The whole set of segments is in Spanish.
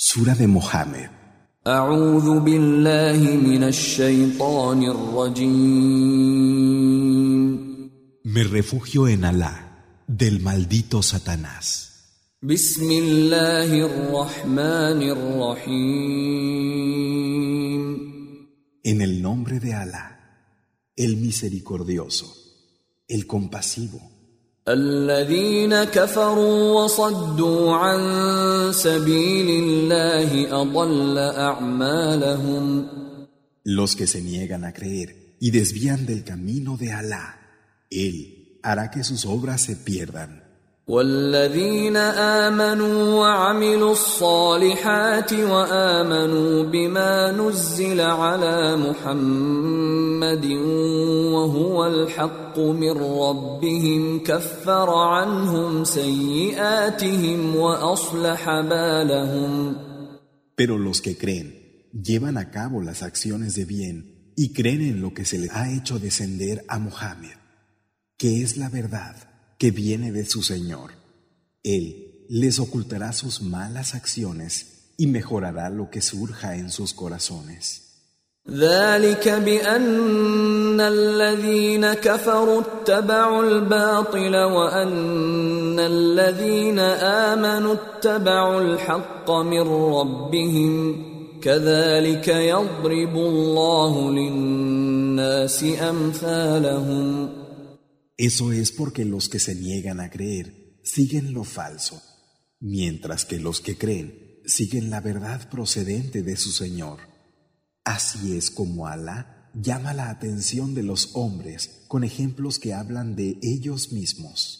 Sura de Mohammed. Me refugio en Alá, del maldito Satanás. En el nombre de Alá, el misericordioso, el compasivo. الذين كفروا وصدوا عن سبيل الله أضل أعمالهم Los que se niegan a creer y desvían del camino de Alá, Él hará que sus obras se pierdan. والذين آمنوا وعملوا الصالحات وآمنوا بما نزل على محمد وهو الحق من ربهم كفر عنهم سيئاتهم وأصلح بالهم Pero los que creen llevan a cabo las acciones de bien y creen en lo que se les ha hecho descender a Mohammed, que es la verdad que viene de su Señor. Él les ocultará sus malas acciones y mejorará lo que surja en sus corazones. ذلك بأن الذين كفروا اتبعوا الباطل وأن الذين آمنوا اتبعوا الحق من ربهم كذلك يضرب الله للناس أمثالهم Eso es porque los que se niegan a creer siguen lo falso, mientras que los que creen siguen la verdad procedente de su Señor. Así es como Alá llama la atención de los hombres con ejemplos que hablan de ellos mismos.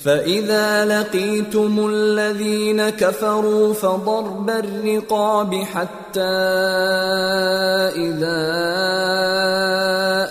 فإذا لقيتم الذين كفروا فضرب الرقاب حتى إذا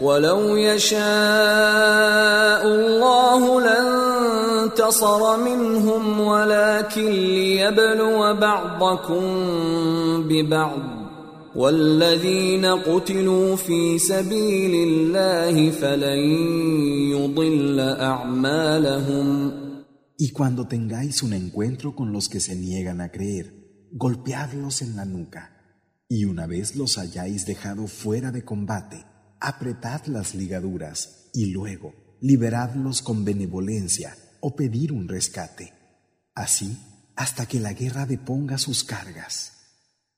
ولو يشاء الله لانتصر منهم ولكن ليبلو بعضكم ببعض والذين قتلوا في سبيل الله فلن يضل اعمالهم Y cuando tengáis un encuentro con los que se niegan a creer, golpeadlos en la nuca. Y una vez los hayáis dejado fuera de combate, apretad las ligaduras y luego liberadlos con benevolencia o pedir un rescate. Así hasta que la guerra deponga sus cargas.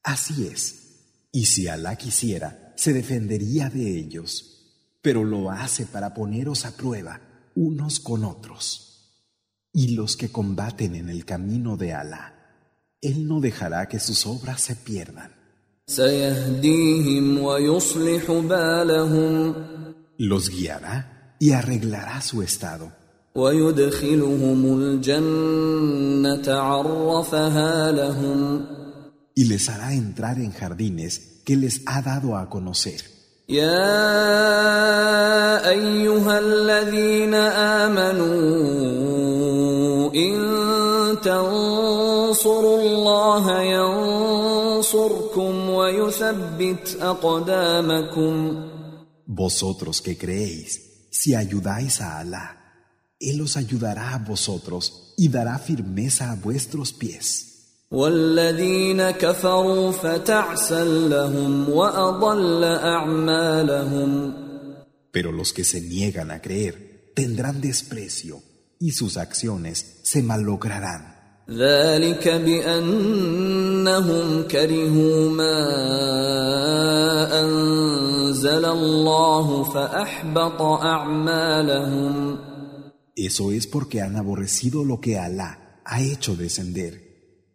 Así es. Y si Alá quisiera, se defendería de ellos, pero lo hace para poneros a prueba unos con otros. Y los que combaten en el camino de Alá, Él no dejará que sus obras se pierdan. سيهديهم ويصلح بالهم Los guiará y arreglará su estado. ويدخلهم الجنة عرفها لهم y les hará entrar en jardines que les ha dado a conocer. يا أيها الذين آمنوا إن تنصروا الله أقدامكم Vosotros que creéis, si ayudáis a Alá, Él os ayudará a vosotros y dará firmeza a vuestros pies. والذين كفروا فتعسا لهم وأضل أعمالهم Pero los que se niegan a creer tendrán desprecio y sus acciones se malograrán. ذلك بأنهم كرهوا ما أنزل الله فأحبط أعمالهم Eso es porque han aborrecido lo que Alá ha hecho descender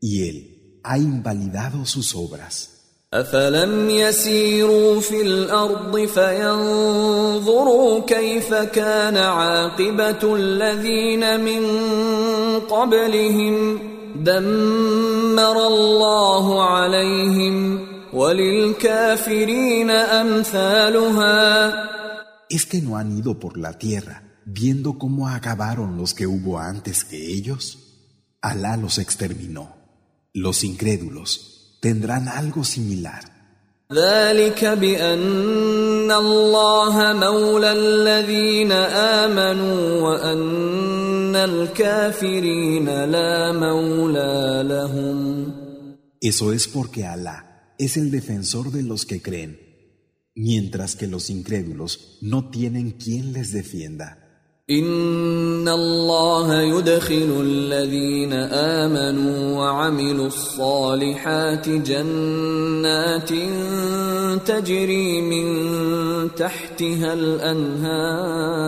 y Él ha invalidado sus obras. أفلم يسيروا في الأرض فينظروا كيف كان عاقبة الذين من قبلهم دمر الله عليهم وللكافرين أمثالها ¿Es que no han ido por la tierra viendo cómo acabaron los que hubo antes que ellos? Alá los exterminó. Los incrédulos tendrán algo similar. ذلك بأن الله مولى الذين آمنوا وأن الكافرين لا مولى لهم Eso es porque Alá es el defensor de los que creen, mientras que los incrédulos no tienen quien les defienda. ان الله يدخل الذين امنوا وعملوا الصالحات جنات تجري من تحتها الانهار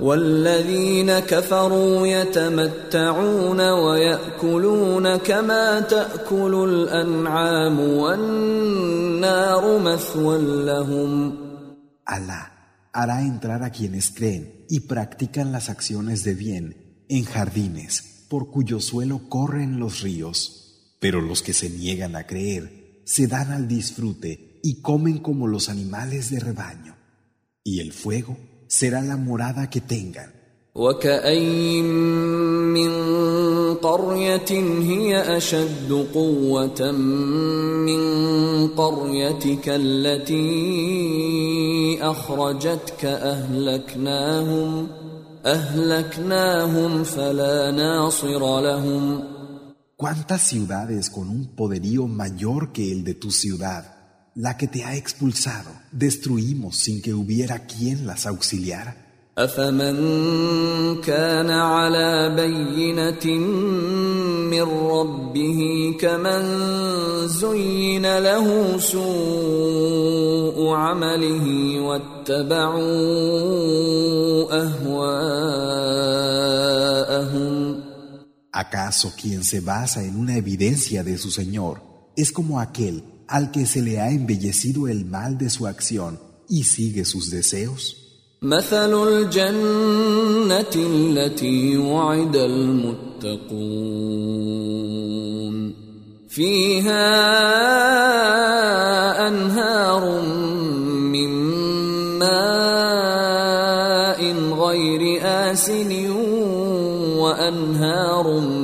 والذين كفروا يتمتعون وياكلون كما تاكل الانعام والنار مثوى لهم Allah hará entrar a quienes creen y practican las acciones de bien en jardines por cuyo suelo corren los ríos. Pero los que se niegan a creer se dan al disfrute y comen como los animales de rebaño. Y el fuego será la morada que tengan. قرية هي أشد قوة من قريتك التي أخرجتك أهلكناهم أهلكناهم فلا ناصر لهم ¿Cuántas ciudades con un poderío mayor que el de tu ciudad, la que te ha expulsado, destruimos sin que hubiera quien las auxiliara? أفمن كان على بينة من ربه كمن زين له سوء عمله واتبعوا أهواءهم ¿Acaso quien se basa en una evidencia de su Señor es como aquel al que se le ha embellecido el mal de su acción y sigue sus deseos? مثل الجنة التي وعد المتقون فيها أنهار من ماء غير آسن وأنهار من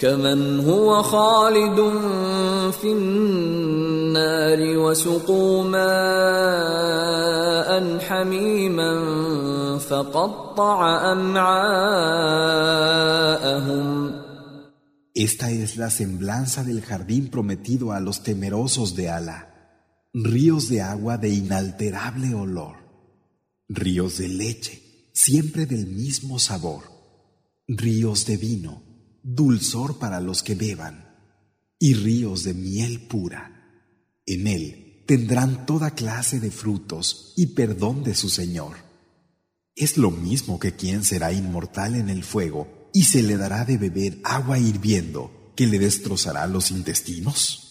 كمن هو خالد في النار وسقوا ماء حميما فقطع امعاءهم Esta es la semblanza del jardín prometido a los temerosos de Allah, ríos de agua de inalterable olor, ríos de leche, siempre del mismo sabor, ríos de vino, dulzor para los que beban, y ríos de miel pura. En él tendrán toda clase de frutos y perdón de su Señor. Es lo mismo que quien será inmortal en el fuego y se le dará de beber agua hirviendo que le destrozará los intestinos.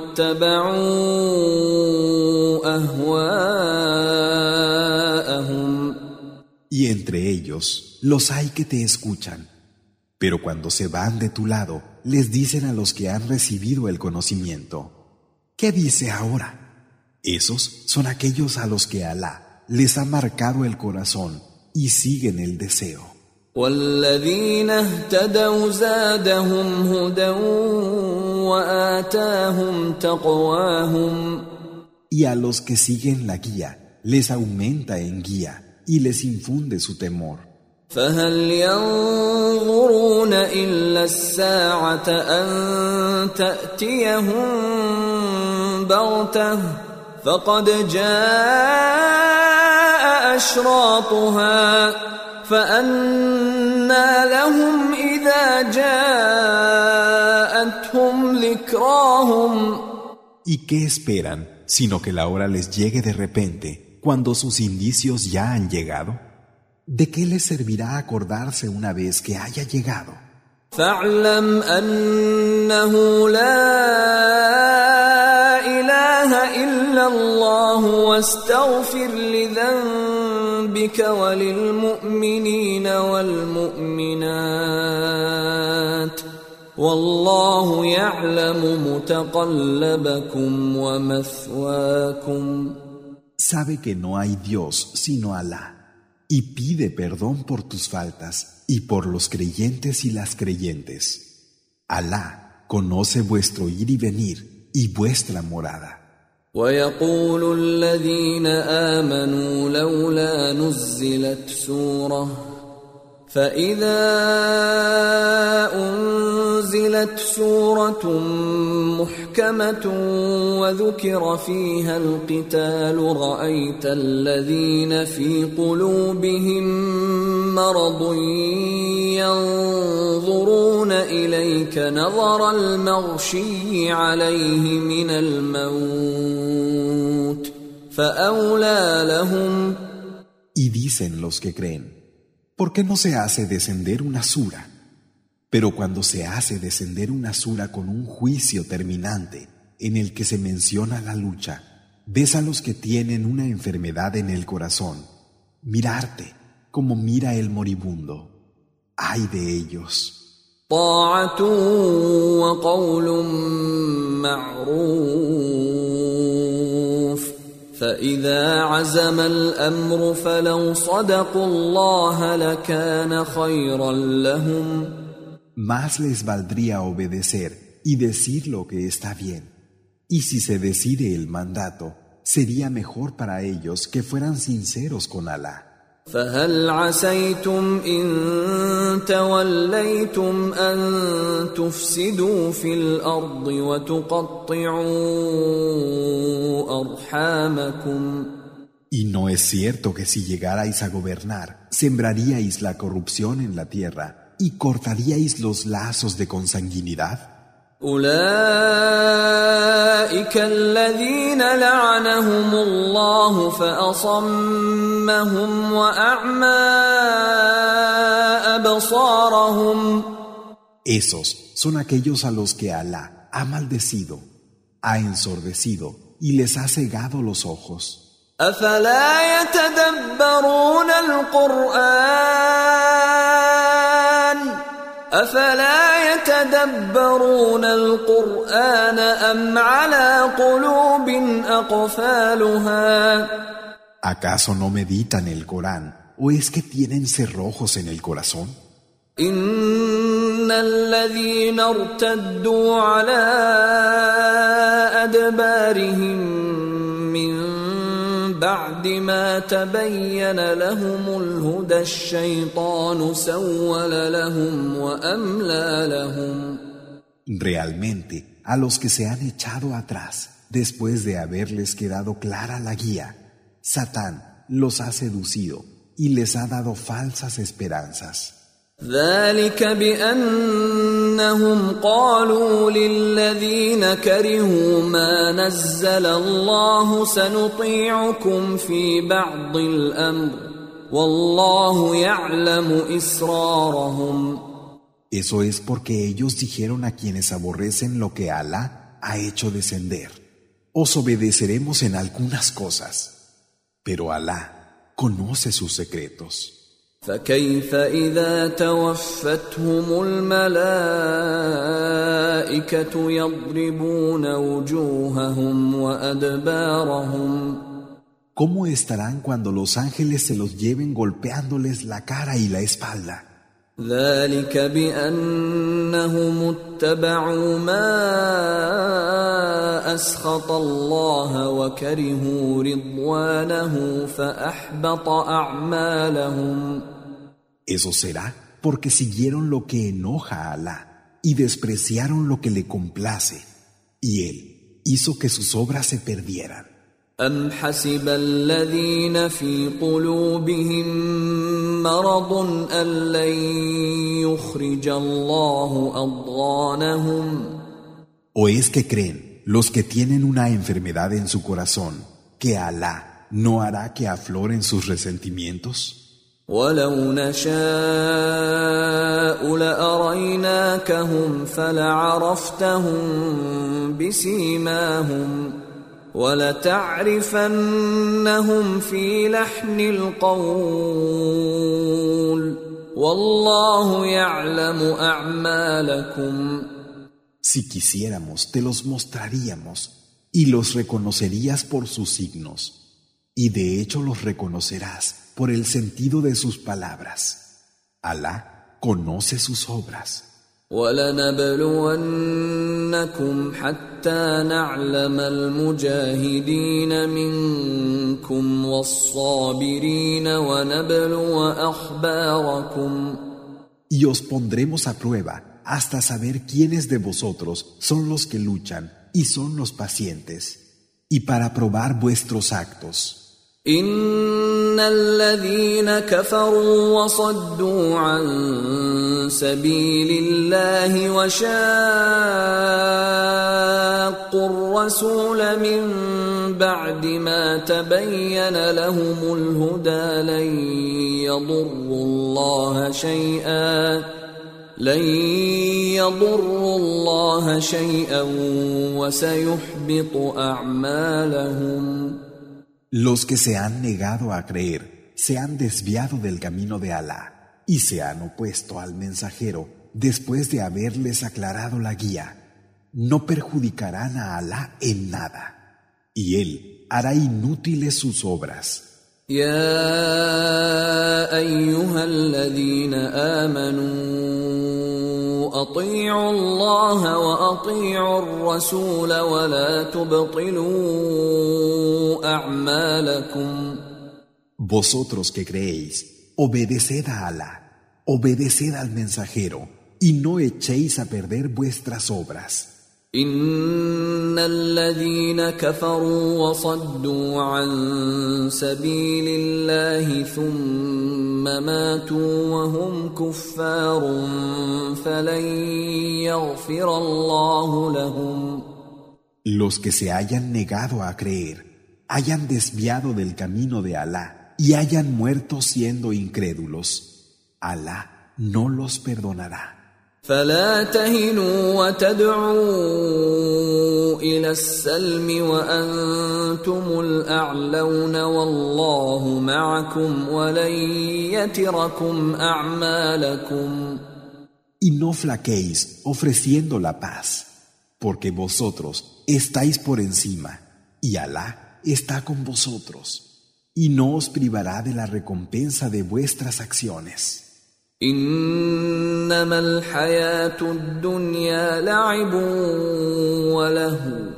واتبعوا اهواءهم Y entre ellos los hay que te escuchan, pero cuando se van de tu lado, les dicen a los que han recibido el conocimiento, ¿qué dice ahora? Esos son aquellos a los que Alá les ha marcado el corazón y siguen el deseo. وآتاهم تقواهم Y a los que siguen la guía, les aumenta en guía y les infunde su temor. فهل ينظرون إلا الساعة أن تأتيهم بغتة فقد جاء أشراطها فأنى لهم إذا جاءوا ¿Y qué esperan sino que la hora les llegue de repente cuando sus indicios ya han llegado? ¿De qué les servirá acordarse una vez que haya llegado? فاعلم انه لا اله الا الله واستغفر لذنبك وللمؤمنين والمؤمنات والله يعلم متقلبكم ومثواكم Sabe que no hay Dios sino Alá y pide perdón por tus faltas y por los creyentes y las creyentes. Alá conoce vuestro ir y venir y vuestra morada. ويقول الذين امنوا لولا نزلت سوره فإذا أنزلت سورة محكمة وذكر فيها القتال رأيت الذين في قلوبهم مرض ينظرون إليك نظر المغشي عليه من الموت فأولى لهم. Y dicen los que creen, ¿por qué no se hace descender una sura? Pero cuando se hace descender una sura con un juicio terminante en el que se menciona la lucha, ves a los que tienen una enfermedad en el corazón, mirarte como mira el moribundo. Ay de ellos. طاعة وقول معروف فإذا عزم الأمر فلو صدقوا الله لكان خيرا لهم Más les valdría obedecer y decir lo que está bien. Y si se decide el mandato, sería mejor para ellos que fueran sinceros con Alá. فهل عسيتم إن توليتم أن تفسدوا في الأرض وتقطعوا أرحامكم Y no es cierto que si llegarais a gobernar, sembraríais la corrupción en la tierra y cortaríais los lazos de consanguinidad. أولئك الذين لعنهم الله فأصمهم وأعمى أبصارهم Esos son aquellos a los que Alá ha maldecido, ha ensordecido y les ha cegado los ojos. أفلا يتدبرون القرآن أفلا يتدبرون القرآن أم على قلوب أقفالها ¿Acaso no meditan el Corán o es que tienen cerrojos en el corazón? إن الذين ارتدوا على أدبارهم بعد ما تبين لهم الهدى الشيطان سول لهم وأملى لهم Realmente, a los que se han echado atrás, después de haberles quedado clara la guía, Satán los ha seducido y les ha dado falsas esperanzas. ذلك بأنهم قالوا للذين كرهوا ما نزل الله سنطيعكم في بعض الأمر والله يعلم إسرارهم Eso es porque ellos dijeron a quienes aborrecen lo que Alá ha hecho descender. Os obedeceremos en algunas cosas, pero Alá conoce sus secretos. فكيف إذا توفتهم الملائكة يضربون وجوههم وأدبارهم ¿Cómo estarán cuando los ángeles se los lleven golpeándoles la cara y la espalda? ذلك بأنهم اتبعوا ما أسخط الله وكرهوا رضوانه فأحبط أعمالهم Eso será porque siguieron lo que enoja a Alá y despreciaron lo que le complace, y Él hizo que sus obras se perdieran. أم حسب الذين في قلوبهم مرض أن لن يخرج الله أضغانهم ¿O es que creen los que tienen una enfermedad en su corazón que Alá no hará que afloren sus resentimientos? ولو نشاء لأريناكهم فلعرفتهم بسيماهم ولتعرفنهم في لحن القول والله يعلم أعمالكم Si quisiéramos, te los mostraríamos y los reconocerías por sus signos, y de hecho los reconocerás por el sentido de sus palabras. Alá conoce sus obras. ولنبلونكم حتى نعلم المجاهدين منكم والصابرين ونبلو أخباركم Y os pondremos a prueba hasta saber quiénes de vosotros son los que luchan y son los pacientes, y para probar vuestros actos. ان الذين كفروا وصدوا عن سبيل الله وشاقوا الرسول من بعد ما تبين لهم الهدى لن يضروا الله شيئا لن يضروا الله شيئا وسيحبط اعمالهم Los que se han negado a creer se han desviado del camino de Alá y se han opuesto al mensajero después de haberles aclarado la guía. No perjudicarán a Alá en nada y Él hará inútiles sus obras. يا ايها الذين امنوا اطيعوا الله واطيعوا الرسول ولا تبطلوا اعمالكم Vosotros que creéis, obedeced a Alá, obedeced al mensajero y no echéis a perder vuestras obras. ان الذين كفروا وصدوا عن سبيل الله ثم ماتوا وهم كفار فلن يغفر الله لهم Los que se hayan negado a creer, hayan desviado del camino de Alá y hayan muerto siendo incrédulos, Alá no los perdonará. فلا تهنوا وتدعوا الى السلم وانتم الاعلون والله معكم ولن يتركم اعمالكم Y no flaquéis ofreciendo la paz, porque vosotros estáis por encima, y Alá está con vosotros, y no os privará de la recompensa de vuestras acciones. انما الحياه الدنيا لعب ولهو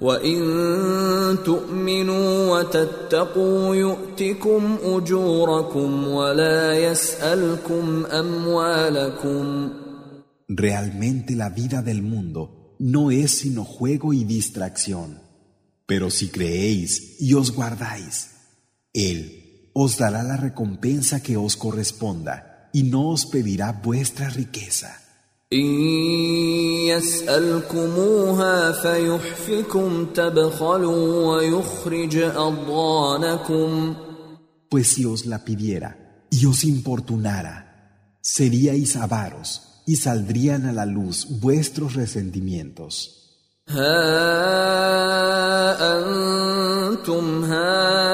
وان تؤمنوا وتتقوا يؤتكم اجوركم ولا يسالكم اموالكم Realmente la vida del mundo no es sino juego y distracción. Pero si creéis y os guardáis, Él os dará la recompensa que os corresponda y no os pedirá vuestra riqueza. ان يسالكموها فيحفكم تبخلوا ويخرج اضغانكم Pues si os la pidiera y os importunara, seríais avaros y saldrían a la luz vuestros resentimientos. ها انتم هؤلاء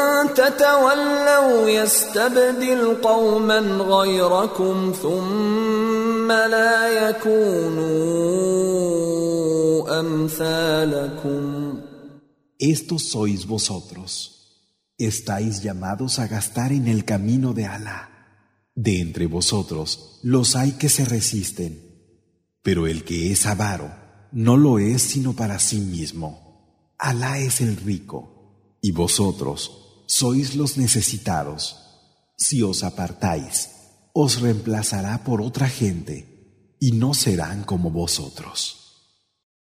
تتولوا يستبدل قوما غيركم ثم لا يكونوا امثالكم Estos sois vosotros. Estáis llamados a gastar en el camino de Alá. De entre vosotros los hay que se resisten, pero el que es avaro no lo es sino para sí mismo. Alá es el rico, y vosotros sois los necesitados. Si os apartáis, os reemplazará por otra gente, y no serán como vosotros.